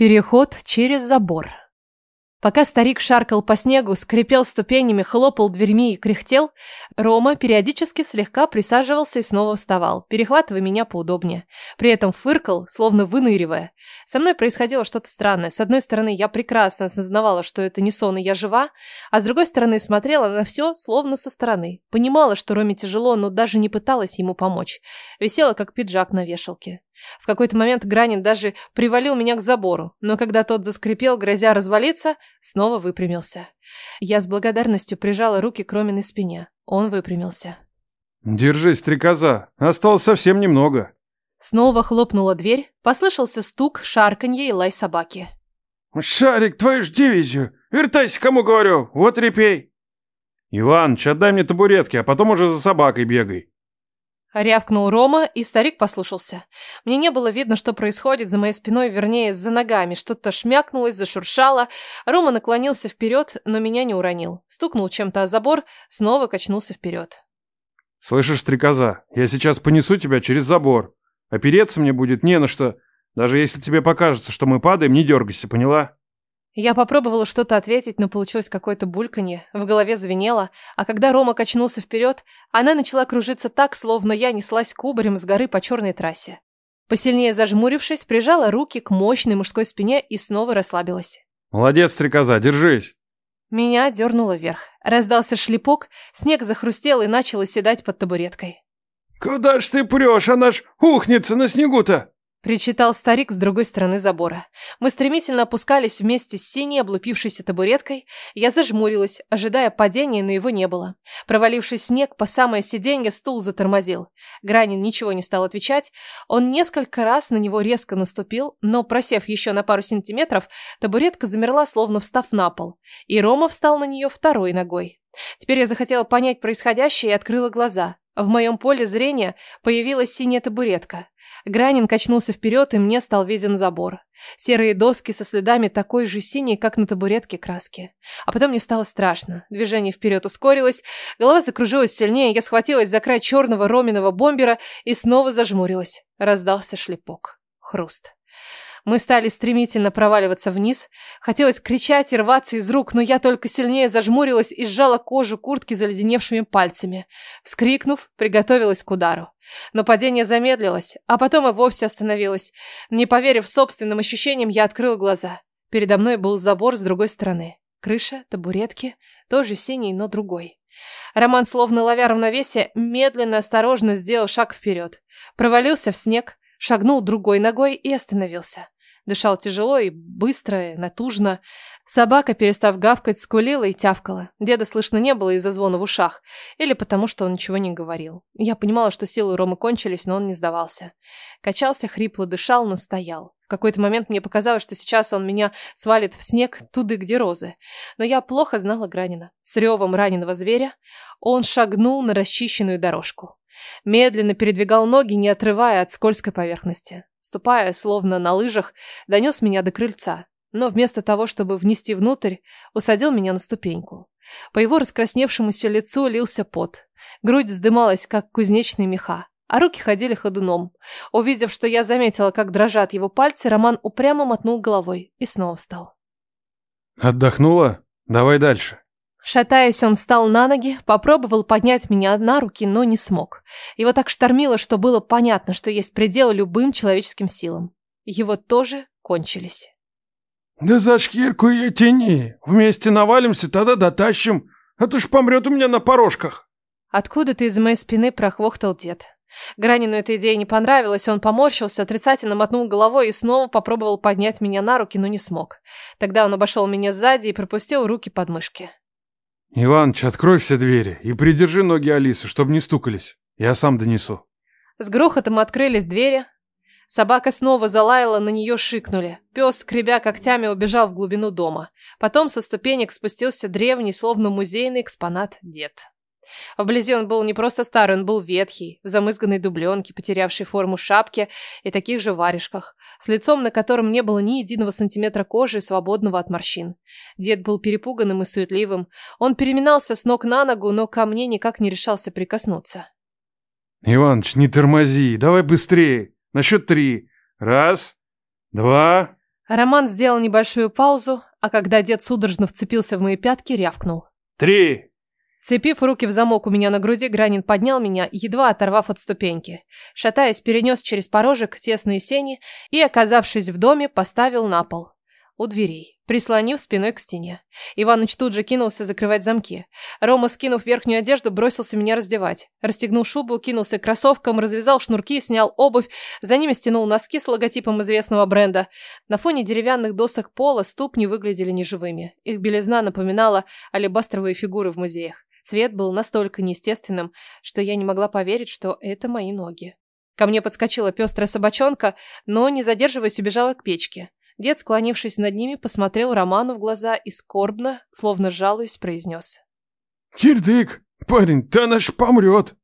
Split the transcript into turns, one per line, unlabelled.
Переход через забор. Пока старик шаркал по снегу, скрипел ступенями, хлопал дверьми и кряхтел, Рома периодически слегка присаживался и снова вставал, перехватывая меня поудобнее. При этом фыркал, словно выныривая. Со мной происходило что-то странное. С одной стороны, я прекрасно осознавала, что это не сон и я жива, а с другой стороны, смотрела на все, словно со стороны. Понимала, что Роме тяжело, но даже не пыталась ему помочь. Висела, как пиджак на вешалке. В какой-то момент Гранин даже привалил меня к забору, но когда тот заскрипел, грозя развалиться, снова выпрямился. Я с благодарностью прижала руки к Роминой спине. Он выпрямился.
«Держись, стрекоза, осталось совсем немного».
Снова хлопнула дверь, послышался стук, шарканье и лай собаки.
«Шарик, твою ж дивизию! Вертайся, кому говорю, вот репей!» «Иваныч, отдай мне табуретки, а потом уже за собакой бегай!»
Рявкнул Рома, и старик послушался. Мне не было видно, что происходит за моей спиной, вернее, за ногами. Что-то шмякнулось, зашуршало. Рома наклонился вперед, но меня не уронил. Стукнул чем-то о забор, снова качнулся вперед.
«Слышишь, стрекоза, я сейчас понесу тебя через забор. Опереться мне будет не на что. Даже если тебе покажется, что мы падаем, не дергайся, поняла?»
Я попробовала что-то ответить, но получилось какое-то бульканье, в голове звенело, а когда Рома качнулся вперед, она начала кружиться так, словно я неслась кубарем с горы по черной трассе. Посильнее зажмурившись, прижала руки к мощной мужской спине и снова расслабилась.
«Молодец, стрекоза, держись!»
Меня дернуло вверх. Раздался шлепок, снег захрустел и начал оседать под табуреткой.
«Куда ж ты прешь? Она ж ухнется на снегу-то!»
Причитал старик с другой стороны забора. Мы стремительно опускались вместе с синей облупившейся табуреткой. Я зажмурилась, ожидая падения, но его не было. Провалившись снег, по самое сиденье стул затормозил. Гранин ничего не стал отвечать. Он несколько раз на него резко наступил, но, просев еще на пару сантиметров, табуретка замерла, словно встав на пол. И Рома встал на нее второй ногой. Теперь я захотела понять происходящее и открыла глаза. В моем поле зрения появилась синяя табуретка. Гранин качнулся вперед, и мне стал виден забор. Серые доски со следами такой же синей, как на табуретке краски. А потом мне стало страшно. Движение вперед ускорилось, голова закружилась сильнее, я схватилась за край черного роминого бомбера и снова зажмурилась. Раздался шлепок. Хруст. Мы стали стремительно проваливаться вниз. Хотелось кричать и рваться из рук, но я только сильнее зажмурилась и сжала кожу куртки заледеневшими пальцами. Вскрикнув, приготовилась к удару. Но падение замедлилось, а потом и вовсе остановилось. Не поверив собственным ощущениям, я открыл глаза. Передо мной был забор с другой стороны. Крыша, табуретки, тоже синий, но другой. Роман, словно ловя равновесие, медленно, осторожно сделал шаг вперед. Провалился в снег, шагнул другой ногой и остановился. Дышал тяжело и быстро, и натужно. Собака, перестав гавкать, скулила и тявкала. Деда слышно не было из-за звона в ушах. Или потому, что он ничего не говорил. Я понимала, что силы Ромы кончились, но он не сдавался. Качался, хрипло дышал, но стоял. В какой-то момент мне показалось, что сейчас он меня свалит в снег туды, где розы. Но я плохо знала Гранина. С ревом раненого зверя он шагнул на расчищенную дорожку. Медленно передвигал ноги, не отрывая от скользкой поверхности. Ступая, словно на лыжах, донес меня до крыльца но вместо того, чтобы внести внутрь, усадил меня на ступеньку. По его раскрасневшемуся лицу лился пот. Грудь вздымалась, как кузнечные меха, а руки ходили ходуном. Увидев, что я заметила, как дрожат его пальцы, Роман упрямо мотнул головой и снова встал.
«Отдохнула? Давай дальше».
Шатаясь, он встал на ноги, попробовал поднять меня на руки, но не смог. Его так штормило, что было понятно, что есть предел любым человеческим силам. Его тоже кончились.
«Да за шкирку ее тяни. Вместе навалимся, тогда дотащим. А то ж помрет у меня на порожках».
Откуда-то из моей спины прохвохтал дед. Гранину эта идея не понравилась, он поморщился, отрицательно мотнул головой и снова попробовал поднять меня на руки, но не смог. Тогда он обошел меня сзади и пропустил руки под мышки.
«Иваныч, открой все двери и придержи ноги Алисы, чтобы не стукались. Я сам донесу».
С грохотом открылись двери, Собака снова залаяла, на нее шикнули. Пес, скребя когтями, убежал в глубину дома. Потом со ступенек спустился древний, словно музейный экспонат, дед. Вблизи он был не просто старый, он был ветхий, в замызганной дубленке, потерявшей форму шапки и таких же варежках, с лицом, на котором не было ни единого сантиметра кожи, свободного от морщин. Дед был перепуганным и суетливым. Он переминался с ног на ногу, но ко мне никак не решался прикоснуться.
«Иваныч, не тормози, давай быстрее!» На счет три. Раз, два...
Роман сделал небольшую паузу, а когда дед судорожно вцепился в мои пятки, рявкнул.
«Три!»
Цепив руки в замок у меня на груди, Гранин поднял меня, едва оторвав от ступеньки. Шатаясь, перенес через порожек тесные сени и, оказавшись в доме, поставил на пол. У дверей, прислонив спиной к стене. Иваныч тут же кинулся закрывать замки. Рома, скинув верхнюю одежду, бросился меня раздевать. Расстегнул шубу, кинулся к кроссовкам, развязал шнурки, снял обувь, за ними стянул носки с логотипом известного бренда. На фоне деревянных досок пола ступни выглядели неживыми. Их белизна напоминала алебастровые фигуры в музеях. Цвет был настолько неестественным, что я не могла поверить, что это мои ноги. Ко мне подскочила пестрая собачонка, но, не задерживаясь, убежала к печке. Дед, склонившись над ними, посмотрел Роману в глаза и скорбно, словно жалуясь, произнес.
«Кирдык, парень, та наш помрет!»